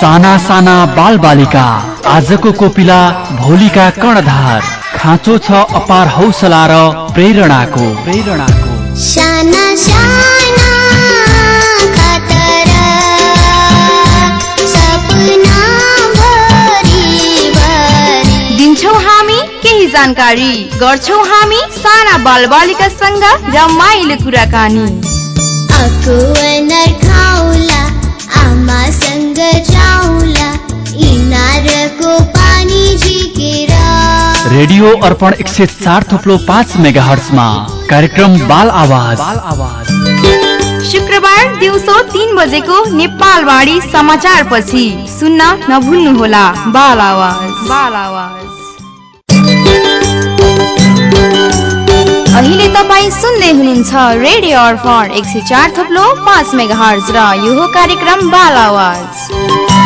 साना साना बाल बालिका आजको कोपिला भोलिका कर्णधार खाँचो छ अपार हौसला र प्रेरणाको प्रेरणाको। साना साना केही जानकारी गर्छौ हामी साना बाल बालिकासँग रमाइलो कुराकानी। आमासँग जाउला इनारको पानी झिकेर। रेडियो अर्पण एक सय चार थुप्लो पाँच मेगा हर्समा कार्यक्रम बाल आवाज। बाल आवाज शुक्रबार दिउँसो तिन बजेको नेपालवाणी समाचार पछि सुन्न नभुल्नुहोला बाल आवाज। बाल आवाज। अहिले तपाईँ सुन्दै हुनुहुन्छ रेडियो अर्पण एक सय चार थप्लो पाँच मेगा हर्ज र यो कार्यक्रम बाल आवाज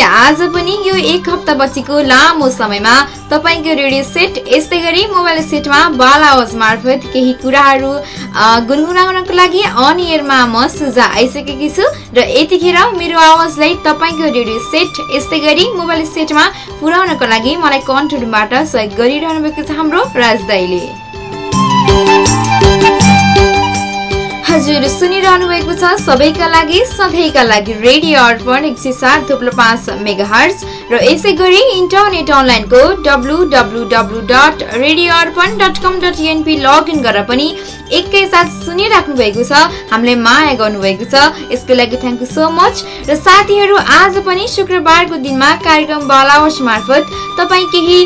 आज पनि यो एक हप्ता पछिको लामो समयमा तपाईँको रेडियो सेट यस्तै गरी मोबाइल सेटमा बाल आवाज मार्फत केही कुराहरू गुनगुनाउनको लागि अनियरमा म सुझा आइसकेकी छु र यतिखेर मेरो आवाजलाई तपाईँको रेडियो सेट यस्तै गरी मोबाइल सेटमा पुर्याउनको लागि मलाई कन्ट्रोलबाट सहयोग गरिरहनु भएको छ हाम्रो राजदाईले। हजुर सुनिरहनु भएको छ सबैका लागि सधैँका लागि रेडियो अर्पण एक सय सात थुप्रो पाँच मेगा हर्स र यसै गरी इन्टरनेट अनलाइनको W W W dot radio Arpan dot com dot NP log in गरेर पनि एकैसाथ सुनिराख्नु भएको छ। हामीले माया गर्नुभएको छ। यसको लागि थ्याङ्क यू सो मच र साथीहरू आज पनि शुक्रबारको दिनमा कार्यक्रम बालावस मार्फत तपाईँ केही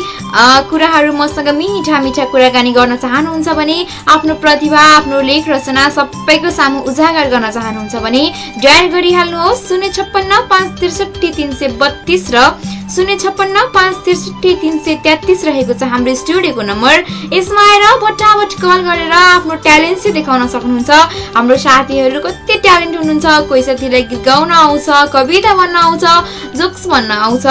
कुराहरू मसँग मिठा मिठा कुराकानी गर्न चाहनुहुन्छ भने आफ्नो प्रतिभा आफ्नो लेख रचना सबैको सामु उजागर गर्न चाहनुहुन्छ भने डायल गरिहाल्नुहोस्। शून्य छप्पन्न पाँच त्रिसठी तिन सय बत्तिस र शून्य छप्पन्न पाँच त्रिसठी तिन सय तेत्तिस रहेको छ हाम्रो स्टुडियोको नम्बर। यसमा आएर बटाबट कल गरेर आफ्नो ट्यालेन्ट चाहिँ देखाउन सक्नुहुन्छ। हाम्रो साथीहरू कति ट्यालेन्ट हुनुहुन्छ कोही साथीलाई गीत गाउन आउँछ कविता भन्न आउँछ जोक्स भन्न आउँछ।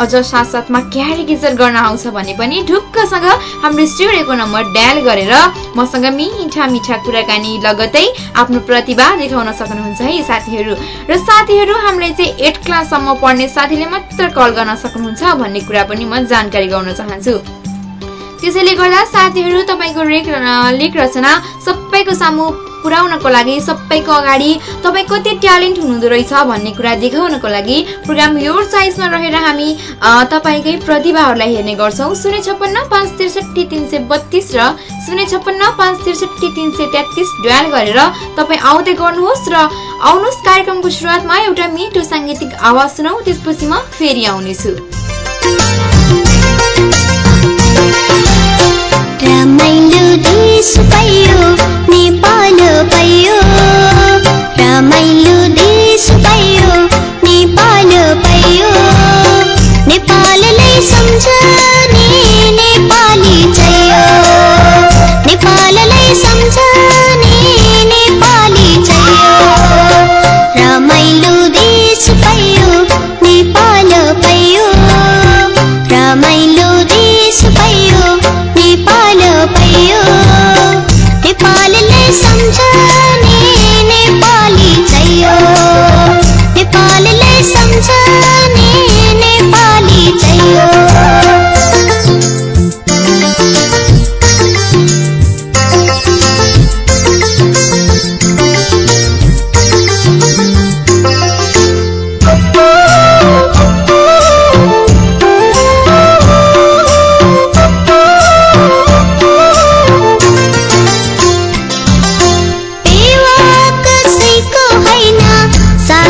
अझ साथसाथमा क्यारिकेचर गर्न आउँछ भने पनि ढुक्कसँग हाम्रो स्टुडियोको नम्बर डायल गरेर मसँग मिठा मिठा कुराकानी लगतै आफ्नो प्रतिभा देखाउन सक्नुहुन्छ है साथीहरू। र साथीहरू हामीले चाहिँ एट क्लाससम्म पढ्ने साथीले मात्र कल गर्न सक्नुहुन्छ भन्ने कुरा पनि म जानकारी गराउन चाहन्छु। त्यसैले गर्दा साथीहरू तपाईँको लेख रचना सबैको सामु पुर्याउनको लागि सबैको अगाडि तपाईँ कति ट्यालेन्ट हुनुहुँदो रहेछ भन्ने कुरा देखाउनको लागि प्रोग्राम यो साइजमा रहेर हामी तपाईँकै प्रतिभाहरूलाई हेर्ने गर्छौँ। शून्य छप्पन्न पाँच त्रिसठी तिन सय बत्तिस र शून्य छप्पन्न पाँच त्रिसठी तिन सय तेत्तिस ड्वाल गरेर तपाईँ आउँदै गर्नुहोस् र आउनुहोस् कार्यक्रमको सुरुवातमा एउटा मिठो साङ्गीतिक आवाज सुनौ त्यसपछि म फेरि आउनेछु। रमाइलो देश पाइयो नेपाल पाइयो रमाइलो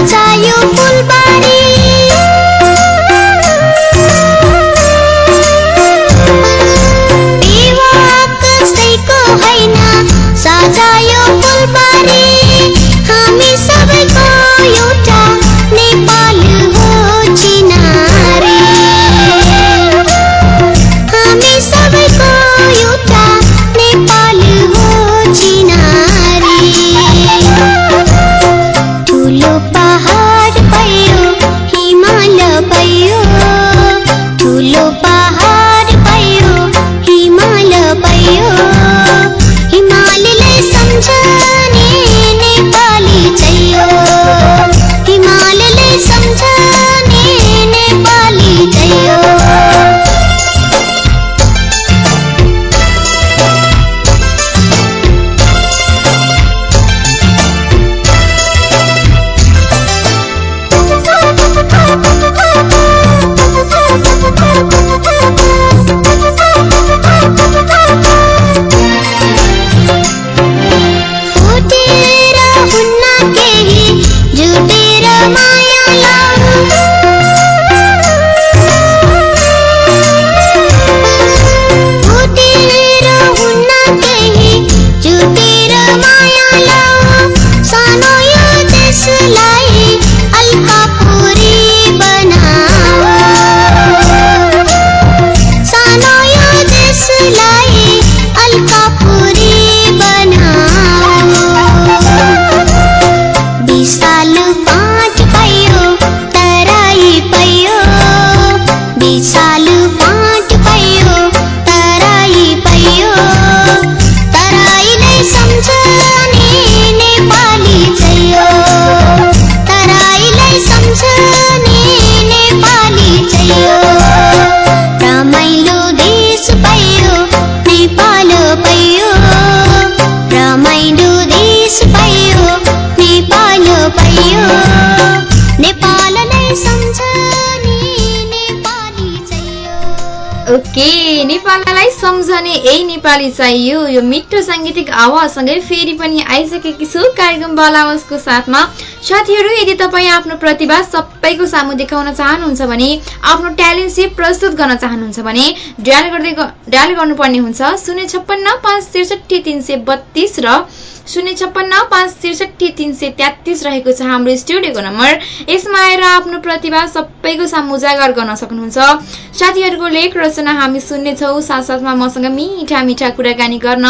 यो फुल नेपाली चाहियो यो मिठो साङ्गीतिक आवाजसँगै फेरि पनि आइसकेकी छु। कार्यक्रम बालावासको साथमा साथीहरू यदि तपाईँ आफ्नो प्रतिभा सबैको सामु देखाउन चाहनुहुन्छ भने आफ्नो ट्यालेन्ट चाहिँ प्रस्तुत गर्न चाहनुहुन्छ भने डायल गर्दै डायल गर्नुपर्ने हुन्छ। शून्य छप्पन्न पाँच त्रिसठी तिन सय बत्तिस र शून्य छप्पन्न पाँच त्रिसठी तिन सय तेत्तिस रहेको छ हाम्रो स्टुडियोको नम्बर। यसमा आएर आफ्नो प्रतिभा सबैको सामु उजागर गर्न सक्नुहुन्छ। साथीहरूको लेख रचना हामी सुन्नेछौँ। साथसाथमा मसँग मिठा मिठा कुराकानी गर्न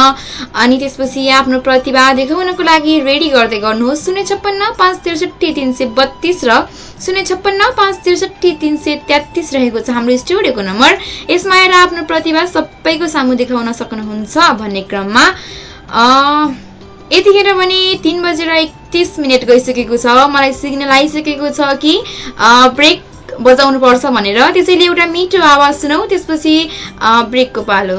अनि त्यसपछि आफ्नो प्रतिभा देखाउनको लागि रेडी गर्दै गर्नुहोस्। शून्य छप्पन्न पाँच त्रिसठी तिन सय बत्तिस र शून्य छप्पन्न पाँच त्रिसठी तिन सय तेत्तिस रहेको छ हाम्रो स्टुडियोको नम्बर। यसमा आएर आफ्नो प्रतिभा सबैको सामु देखाउन सक्नुहुन्छ भन्ने क्रममा यतिखेर भने तिन बजेर एकतिस मिनट गइसकेको छ। मलाई सिग्नल आइसकेको छ कि ब्रेक बजाउनु पर्छ भनेर। त्यसैले एउटा मिठो आवाज सुनौ। त्यसपछि ब्रेकको पालो।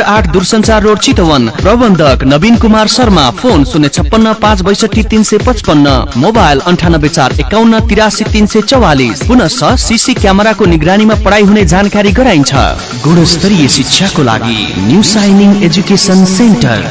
आठ दूरसञ्चार रोड चितवन। प्रबन्धक नवीन कुमार शर्मा फोन शून्य छप्पन्न पाँच बैसठी तिन सय पचपन्न। मोबाइल अन्ठानब्बे चार एकाउन्न तिरासी तिन सय चौवालिस। पुनश सिसी क्यामेराको निगरानीमा पढाइ हुने जानकारी गराइन्छ। गुणस्तरीय शिक्षाको लागि न्यू साइनिङ एजुकेसन सेन्टर।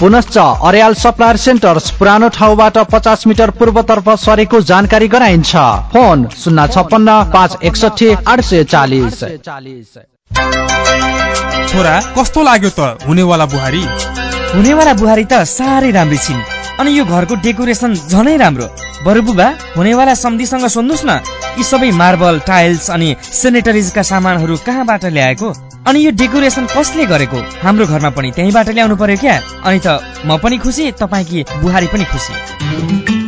पुनश्च अर्याल सप्लायर सेन्टर्स पुरानो ठाउँबाट पचास मिटर पूर्वतर्फ सरेको जानकारी गराइन्छ। फोन शून्य छप्पन्न पाँच एकसठी आठ सय चालिस। छोरा कस्तो लाग्यो त हुनेवाला बुहारी? हुनेवाला बुहारी त साह्रै राम्री छिन्। अनि यो घरको डेकोरेसन झनै राम्रो। बरु बुबा हुनेवाला सम्धिसँग सोध्नुहोस् न यी सबै मार्बल टाइल्स अनि सेनेटरिजका सामानहरू कहाँबाट ल्याएको? अनि यो डेकोरेसन कसले गरेको? हाम्रो घरमा पनि त्यहीँबाट ल्याउनु पर्यो क्या? अनि त म पनि खुसी तपाईँकी बुहारी पनि खुसी?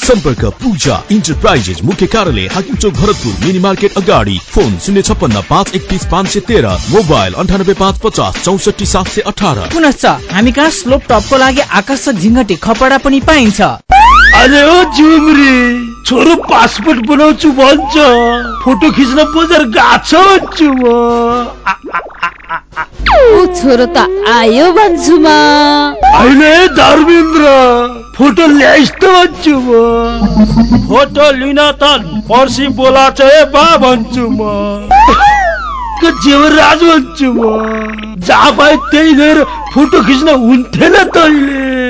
सम्पर्क पूजा इन्टरप्राइजेस मुख्य कार्यालय हाकिम चोक भरतपुर मिनी मार्केट अगाडि। फोन शून्य छप्पन्न पाँच एकतिस पाँच सय तेह्र। मोबाइल अन्ठानब्बे पाँच पचास चौसठी सात सय अठार। पुनश्च हामी कहाँ स्लोप टपको लागि आकर्षक झिङ्गटी खपडा पनि पाइन्छ। अरे ओ जुमरी छोरो पासपोर्ट बनाउँछु भन्छ। फोटो खिच्न बजार गएको म। छोरो त आयो भन्छु म। अहिले धर्मेन्द्र? फोटो ल्याइस् भन्छु म। फोटो लिन त पर्सि बोलाछ है बा भन्छु म। जेवराज भन्छु म? जहाँ पाए त्यही लिएर फोटो खिच्न हुन्थेन तैले।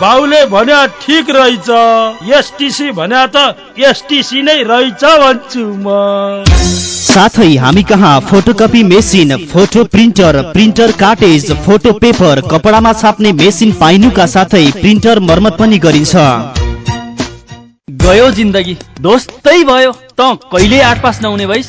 बाउले भन्या ठिक रहेछ। एसटिसी भन्या त एसटिसी नै रहेछ भन्छु म। साथै हामी कहाँ photocopy machine photo printer printer cartridge photo paper कपडामा छाप्ने मेसिन पाइनुका साथै प्रिन्टर मर्मत पनि गरिन्छ। गयो जिन्दगी। दोस्तै भयो। त कहिले आठ पास नहुने भइस?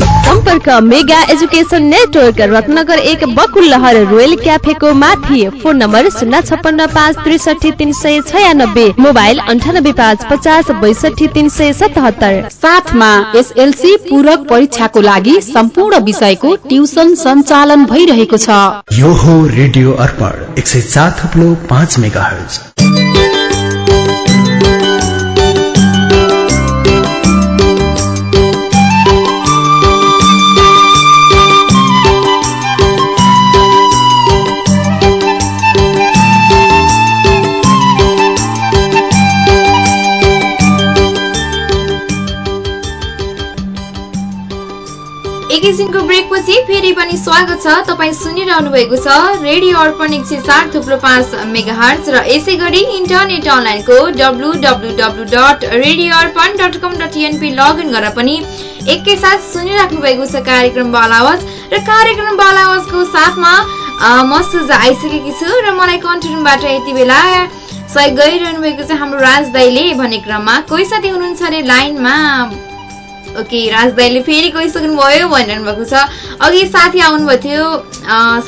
सम्पर्क मेगा एजुकेसन नेटवर्क रत्नगर एक बकुल्लहर रोयल क्याफेको माथि। फोन नम्बर शून्य छप्पन्न पाँच त्रिसठी तिन सय छयानब्बे। मोबाइल अन्ठानब्बे पाँच पचास बैसठी तिन सय सतहत्तर। साथमा एसएलसी पूरक परीक्षाको लागि सम्पूर्ण विषयको ट्युसन सञ्चालन भइरहेको छ। यो हो रेडियो अर्पण एक सय चार थप्लो पाँच मेगा हर्ज एकैछिनको ब्रेकपछि फेरि पनि स्वागत छ। तपाईँ सुनिरहनु भएको छ रेडियो अर्पण एक सय चार थुप्रो पाँच मेगा हर्च र यसै गरी इन्टरनेट अनलाइनको W W W dot radio Arpan dot com dot NP log in गरेर पनि एकैसाथ सुनिराख्नु भएको छ कार्यक्रम बाल आवाज र कार्यक्रम बाल आवाजको साथमा अ, मसुज आइसकेकी छु र मलाई कन्ट्रोलबाट यति बेला सहयोग गरिरहनु भएको छ हाम्रो राज दाईले। भन्ने क्रममा कोही साथी हुनुहुन्छ अरे लाइनमा? ओके राज दाईले फेरि गइसक्नु भयो भनिरहनु भएको छ। अघि साथी आउनुभएको थियो।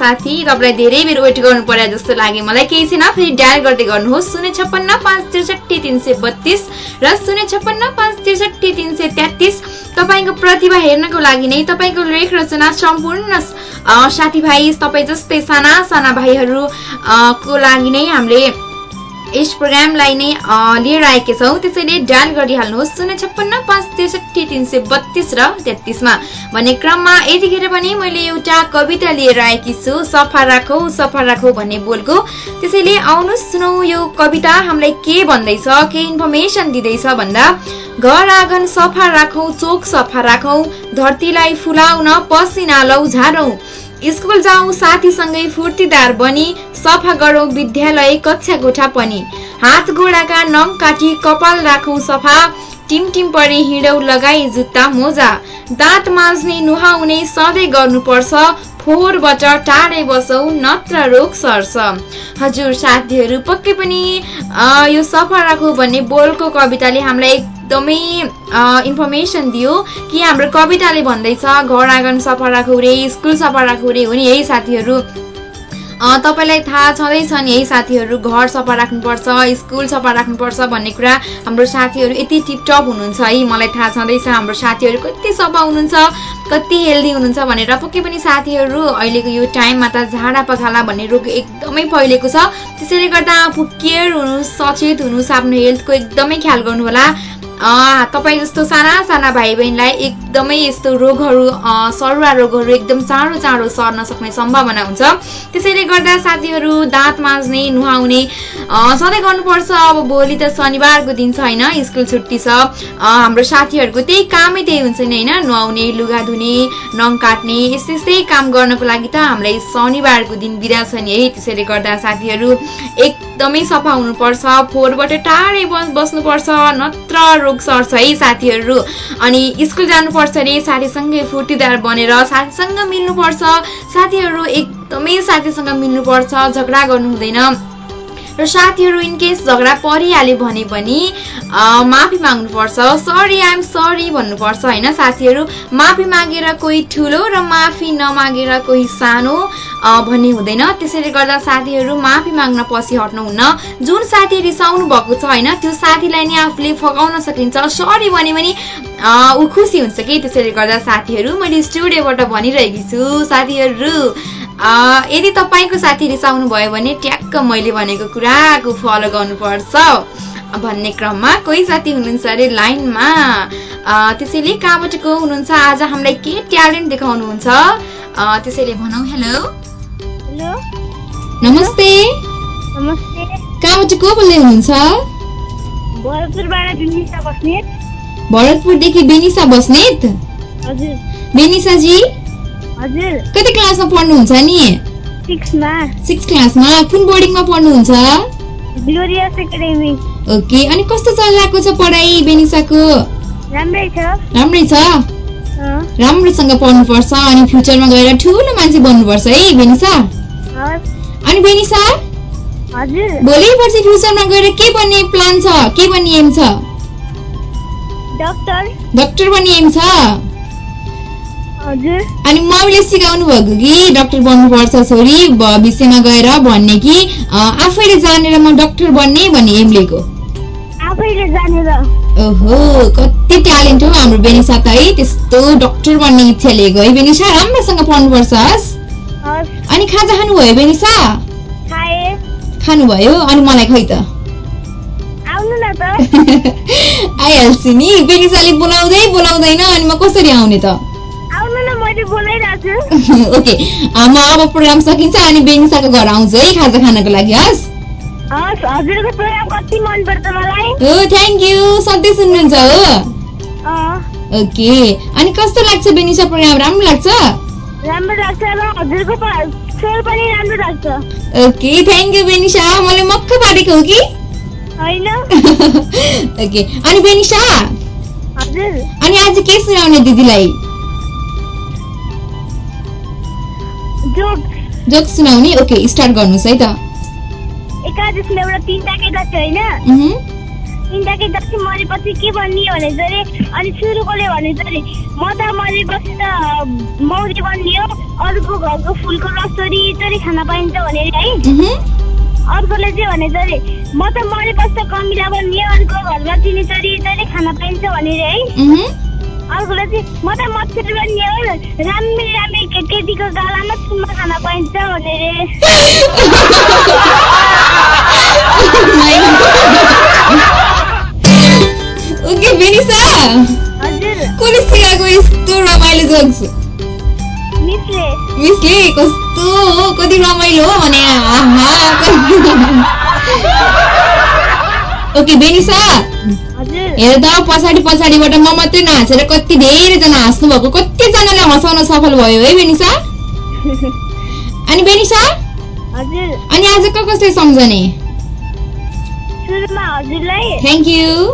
साथी तपाईँलाई धेरै बेर वेट गर्नु पर्यो जस्तो लाग्यो मलाई। केही छैन फेरि डायल गर्दै गर्नुहोस्। शून्य छप्पन्न पाँच त्रिसठी तिन सय बत्तिस र शून्य छप्पन्न पाँच त्रिसठी तिन सय तेत्तिस। तपाईँको प्रतिभा हेर्नको लागि नै तपाईँको लेख रचना सम्पूर्ण साथीभाइ तपाईँ जस्तै साना साना भाइहरू अ, को लागि नै हामीले यस प्रोग्रामलाई नै लिएर आएका छौँ। त्यसैले डायल गरिहाल्नुहोस्। शून्य छप्पन्न पाँच त्रिसठी तिन सय बत्तिस र तेत्तिसमा। भन्ने क्रममा यतिखेर पनि मैले एउटा कविता लिएर आएकी छु। सफा राखौ सफा राखौ भन्ने बोलको। त्यसैले आउनुहोस् सुनौ यो कविता। हामीलाई के भन्दैछ के इन्फर्मेसन दिँदैछ भन्दा घर आँगन सफा राखौ चोक सफा राखौ धरतीलाई फुलाउन पसिना लौ झारौँ स्कुल जाउँ साथीसँगै फुर्तीदार बनी सफा गरौँ विद्यालय कक्षा कोठा पनि। हात गोडाका नङ काटी कपाल राखौँ सफा टिम टिम परे हिँडौ लगाई जुत्ता मोजा। दाँत माझ्ने नुहाउने सधैँ गर्नुपर्छ। फोहोरबाट टाढै बसौ नत्र रोग सर्छ। हजुर साथीहरू पक्कै पनि यो सफा राखौ भन्ने बोलको कविताले हामीलाई एकदमै इन्फर्मेसन दियो कि हाम्रो कविताले भन्दैछ घर आँगन सफा राखौ रे स्कुल सफा राखौ रे हो नि है साथीहरू? तपाईँलाई थाहा छँदैछ नि है साथीहरू घर सफा राख्नुपर्छ स्कुल सफा राख्नुपर्छ भन्ने कुरा हाम्रो साथीहरू यति टिपटप हुनुहुन्छ है मलाई थाहा छँदैछ हाम्रो साथीहरू कति सफा हुनुहुन्छ कति हेल्दी हुनुहुन्छ भनेर। पक्कै पनि साथीहरू अहिलेको यो टाइममा त झाडा पखाला भन्ने रोग एकदमै फैलेको छ। त्यसैले गर्दा आफू केयर हुनु सचेत हुनुहोस् आफ्नो हेल्थको एकदमै ख्याल गर्नुहोला। तपाईँ जस्तो साना साना भाइ बहिनीलाई एकदमै यस्तो रोगहरू सरुवा रोगहरू एकदम चाँडो चाँडो सर्न सक्ने सम्भावना हुन्छ। त्यसैले गर्दा साथीहरू दाँत माझ्ने नुहाउने सधैँ गर्नुपर्छ। अब भोलि त शनिबारको दिन छ होइन स्कुल छुट्टी छ। हाम्रो साथीहरूको त्यही कामै त्यही हुन्छ नि होइन नुहाउने लुगा धुने नङ काट्ने यस्तै यस्तै काम गर्नको लागि त हामीलाई शनिबारको दिन बिदा छ नि है। त्यसैले गर्दा साथीहरू एकदमै सफा हुनुपर्छ फोहोरबाट टाढै बस बस्नुपर्छ नत्र रोग सर्छ है साथीहरू। अनि स्कुल जानुपर्छ अरे साथीसँगै फुर्तीदार बनेर साथीसँग मिल्नुपर्छ। साथीहरू एकदमै साथीसँग मिल्नुपर्छ झगडा गर्नु हुँदैन र साथीहरू इनकेस झगडा परिहाल्यो भने पनि माफी माग्नुपर्छ। सरी आइएम सरी भन्नुपर्छ होइन साथीहरू? माफी मागेर कोही ठुलो र माफी नमागेर कोही सानो भन्ने हुँदैन। त्यसैले गर्दा साथीहरू माफी माग्न पछि हट्नुहुन्न। जुन साथी रिसाउनु भएको छ होइन त्यो साथीलाई नै आफूले फगाउन सकिन्छ। सरी भने पनि ऊ खुसी हुन्छ कि? त्यसैले गर्दा साथीहरू मैले स्टुडियोबाट भनिरहेकी छु। साथीहरू यदि तपाईँको साथी रिसाउनु भयो भने ट्याक्क मैले भनेको कुराको फलो गर्नुपर्छ। भन्ने क्रममा कोही साथी हुनुहुन्छ अरे लाइनमा। त्यसैले कहाँबाट को हुनुहुन्छ? आज हामीलाई के ट्यालेन्ट देखाउनुहुन्छ? त्यसैले भनौँ हेलो। हेलो। नमस्ते। नमस्ते। कहाँबाट को बोल्दै हुनुहुन्छ? भरतपुरबाट बिनिसा बस्नेत। भरतपुरदेखि बेनिसा बस्नेत? हजुर। बेनिसाजी? हजुर। कति क्लासमा पढ्नुहुन्छ नि? सिक्समा। सिक्स क्लासमा। कुन बोर्डिङमा पढ्नुहुन्छ? Glorious academy. ओके अनि कस्तो चलिरहेको छ पढाइ बेनिसाको? राम्रै छ। राम्रै छ? राम्रोसँग पढ्नुपर्छ अनि फ्युचरमा गएर ठुलो मान्छे बन्नुपर्छ है बेनिसा? अनि बेनिसा? हजुर। भोलि पर्सि फ्युचरमा गएर के बन्ने प्लान छ? के बन्ने एम छ? डक्टर। डक्टर बन्ने एम छ? अनि मम्मीले सिकाउनु भएको कि डक्टर बन्नुपर्छ छोरी भविष्यमा गएर भन्ने कि आफैले जानेर म डक्टर बन्ने भन्ने एम लिएको आफैले जानेर। ओहो कति ट्यालेन्ट हो हाम्रो बेनिसा त है त्यस्तो डक्टर बन्ने इच्छा लिएको है बेनिसा राम्रोसँग पढ्नुपर्छ हस्। अनि खाजा खानुभयो बेनिसा खानुभयो अनि मलाई खै त? आइहाल्छु नि। बेनिसाले बोलाउँदै बोलाउँदैन अनि म कसरी आउने त? ओके। म अब प्रोग्राम सकिन्छ अनि बेनिसाको घर आउँछु है खाजा खानको लागि हस्। हो थ्याङ्क यू सधैँ सुन्नुहुन्छ हो। ओके। अनि कस्तो लाग्छ बेनिसा प्रोग्राम राम्रो लाग्छ? Okay thank you Benisa. मैले मक्क पारेको हो कि? ओके। अनि बेनिसा? अनि आज के सुनाउने दिदीलाई? जोक सुनाउने ओके स्टार्ट गर्नुहोस् है त। एकादशीमा एउटा तिनवटा केटा थियो होइन? तिनवटा केटा चाहिँ मरेपछि के बनियो भने चाहिँ अनि सुरुकोले भने चाहिँ अरे म त मरेपछि त मौरी बनियो अर्को घरको फुलको रस चोरी चोरी खान पाइन्छ भनेर है? अर्कोले चाहिँ भने चाहिँ अरे म त मरेपछि त कमिला बनियो अर्को घरमा चिनी चोरी चोरी खान पाइन्छ भनेर है। अर्कोले चाहिँ म त मच्छर बनियो राम्री राम्री केटीको गालामा चुम्मा खान पाइन्छ भनेर ओके बेनिसा। हजुर। कसले सिकाएको यस्तो रमाइलो जोक्स मिसले। मिसले कस्तो हो? कति रमाइलो हो भने। आहा ओके बेनिसा हेर त पछाडि पछाडिबाट म मात्रै नहाँसेर कति धेरैजना हाँस्नु भएको कतिजनाले हँसाउन सफल भयो है बेनिसा अनि बेनिसा अनि आज को कसले सम्झने? थ्याङ्क यू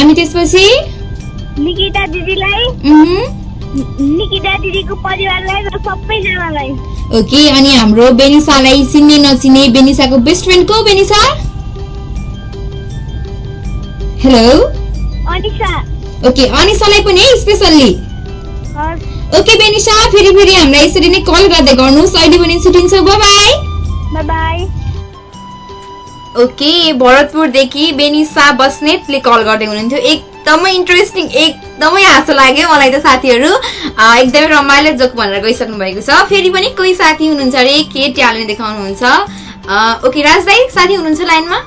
अनि त्यसपछि? निकिता दिदीलाई। निकिता दिदीको परिवारलाई र सबैजनालाई। ओके अनि हाम्रो बेनिसालाई चिन्ने नचिने बेनिसाको बेस्ट फ्रेन्ड को बेनिसा? हेलो अनिसा। ओके अनिसालाई पनि स्पेसल्ली हस्। ओके बेनिसा फेरि फेरि हामीलाई यसरी नै कल गर्दै गर्नुहोस्। अहिले पनि छुट्टिन्छौँ बाई बाई ओके भरतपुरदेखि बेनिसा बस्नेतले कल गर्दै हुनुहुन्थ्यो। एकदमै इन्ट्रेस्टिङ एकदमै हाँसो लाग्यो मलाई त साथीहरू। एकदमै रमाइलो जोक भनेर गइसक्नु भएको छ। फेरि पनि कोही साथी हुनुहुन्छ अरे के ट्यालेन्ट देखाउनुहुन्छ? ओके राज दाई साथी हुनुहुन्छ लाइनमा?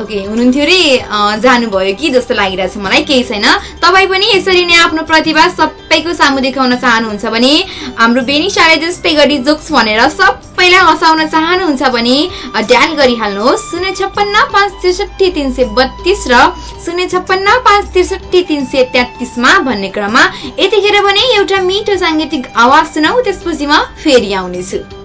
ओके हुनुहुन्थ्यो अ, जानुभयो कि जस्तो लागिरहेछ मलाई? केही छैन। तपाईँ पनि यसरी नै आफ्नो प्रतिभा सबैको सामु देखाउन चाहनुहुन्छ भने हाम्रो बेनिसाले जस्तै गरी जोक्स भनेर सबैलाई हँसाउन चाहनुहुन्छ भने डायल गरिहाल्नुहोस्। शून्य छप्पन्न पाँच त्रिसठी तिन सय बत्तिस र शून्य छप्पन्न पाँच त्रिसठी तिन सय तेत्तिसमा भन्ने क्रममा यतिखेर भने एउटा मिठो साङ्गीतिक आवाज सुनाऊ त्यसपछि म फेरि आउनेछु।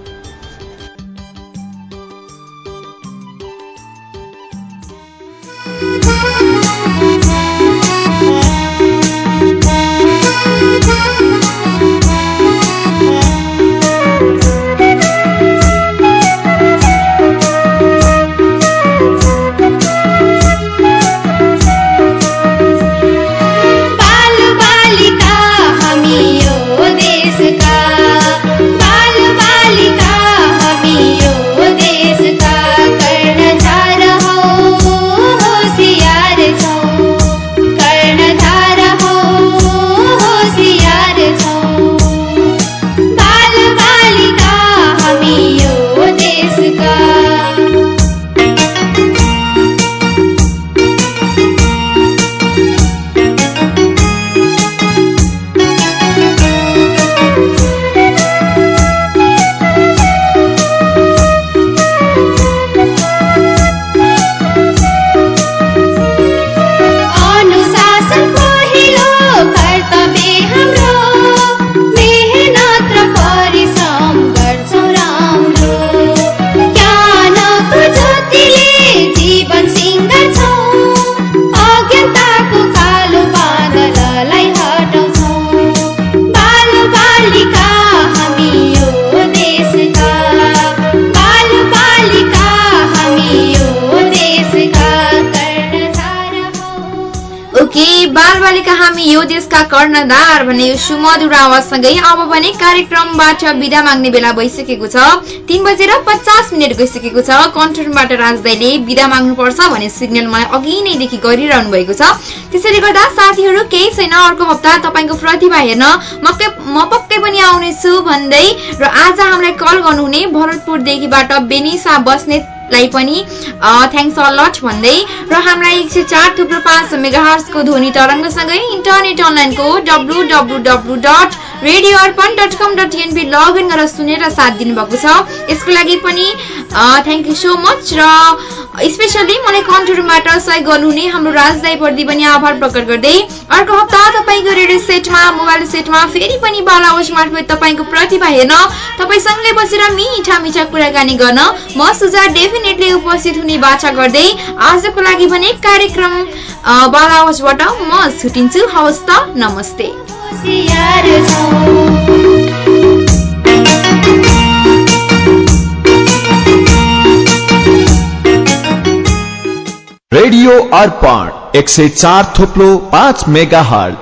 बालिका हामी यो देशका कर्णधार भन्ने यो सुमधुर आवाजसँगै अब भने कार्यक्रमबाट विदा माग्ने बेला भइसकेको छ। तीन बजेर पचास मिनट गइसकेको छ। कन्ट्रोलबाट राजदाईले विदा माग्नुपर्छ भन्ने सिग्नल मलाई अघि नैदेखि गरिरहनु भएको छ। त्यसैले गर्दा साथीहरू केही छैन। अर्को हप्ता तपाईँको प्रतिभा हेर्न मक्कै म पक्कै पनि आउनेछु भन्दै र आज हामीलाई कल गर्नुहुने भरतपुरदेखिबाट बेनिसा बस्नेतलाई पनि थ्याङ्क्स अलट भन्दै र हामीलाई एक सय चार थुप्रो पाँच मेगाहर्सको ध्वनि तरङ्गसँगै इन्टरनेट अनलाइनको W W W dot radio Arpan dot com dot NP log in गरेर सुनेर साथ दिनुभएको छ। यसको लागि पनि थ्याङ्क यू सो मच र स्पेसली मलाई कन्ट्रोलबाट सहयोग गर्नुहुने हाम्रो राजदाई प्रति पनि आभार प्रकट गर्दै अर्को हप्ता तपाईँको रेडियो सेटमा मोबाइल सेटमा फेरि पनि बालावज मार्फत तपाईँको प्रतिभा हेर्न तपाईँसँगै बसेर मिठा मिठा कुराकानी गर्न म सुझा इन्टरनेटले उपस्थित हुने बाछा गर्दै आजको लागि भने कार्यक्रम बालावजबाट म छुटिन्छु। हवस् त। नमस्ते। रेडियो अर्पण एक सय चार थोप्लो पाँच megahertz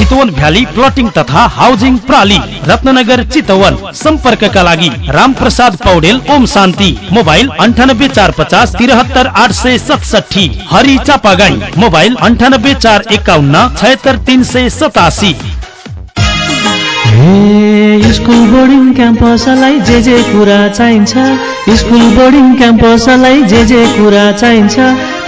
Chitwan valley plotting तथा हाउसिङ प्रणाली रत्नगर चितवन। सम्पर्कका लागि राम प्रसाद पौडेल ओम शान्ति। मोबाइल अन्ठानब्बे चार पचास तिरहत्तर आठ सय सतसठी हरि चापागाई। मोबाइल अन्ठानब्बे चार एकाउन्न छयत्तर तिन सय सतासी। स्कुल बोर्डिङ क्याम्पसलाई जे जे कुरा चाहिन्छ स्कुल बोर्डिङ क्याम्पसलाई जे जे कुरा चाहिन्छ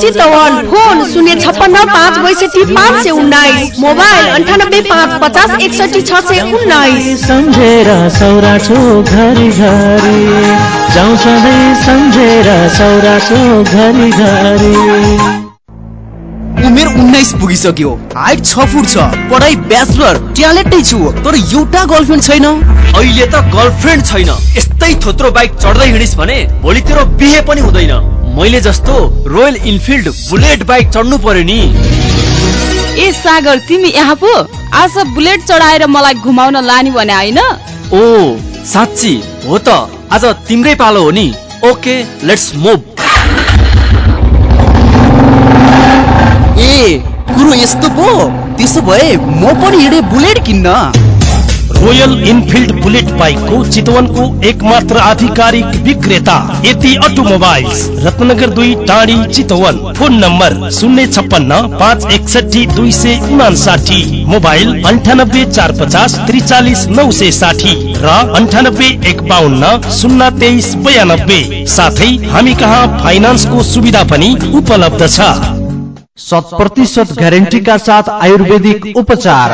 चितवन फोन शून्य छप्पन्न पाँच बैसठी पाँच सय उन्नाइस मोबाइल अन्ठानब्बे पाँच पचास एकसठी छ सय उन्नाइस। सम्झेर सौरा चोक घरि घरि जाउँ सधैँ सम्झेर सौरा चोक घरि घरि उमेर उन्नाइस पुगिसक्यो। हाइट छ फुट छ पढाइ ब्याचलर ट्यालेन्टै छु तर एउटा गर्लफ्रेन्ड छैन। अहिले त गर्लफ्रेन्ड छैन। यस्तै थोत्रो बाइक चढ्दै हिँडिस् भने भोलि तेरो बिहे पनि हुँदैन। मैले जस्तो रोयल इनफिल्ड बुलेट बाइक चढ्नु पर्यो नि। ए सागर तिमी यहाँ पो। आज बुलेट चढाएर मलाई घुमाउन लाने भने होइन? ओ साँच्ची हो त। आज तिम्रै पालो हो नि। ओके लेट्स मुभ ए कुरो यस्तो पो। त्यसो भए म पनि हिँडे बुलेट किन्न। रोयल इनफिल्ड बुलेट बाइकको चितवनको एकमात्र आधिकारिक विक्रेता यति अटोमोबाइल्स रत्नगर दुई टाढी चितवन फोन नम्बर शून्य छप्पन्न पाँच एकसठी दुई सय उनासाठी मोबाइल अन्ठानब्बे चार पचास त्रिचालिस नौ सय साठी र अन्ठानब्बे एक बाहन्न शून्य तेइस बयानब्बे साथै हामी कहाँ फाइनान्सको सुविधा पनि उपलब्ध छ शत प्रतिशत ग्यारेन्टीका साथ आयुर्वेदिक उपचार।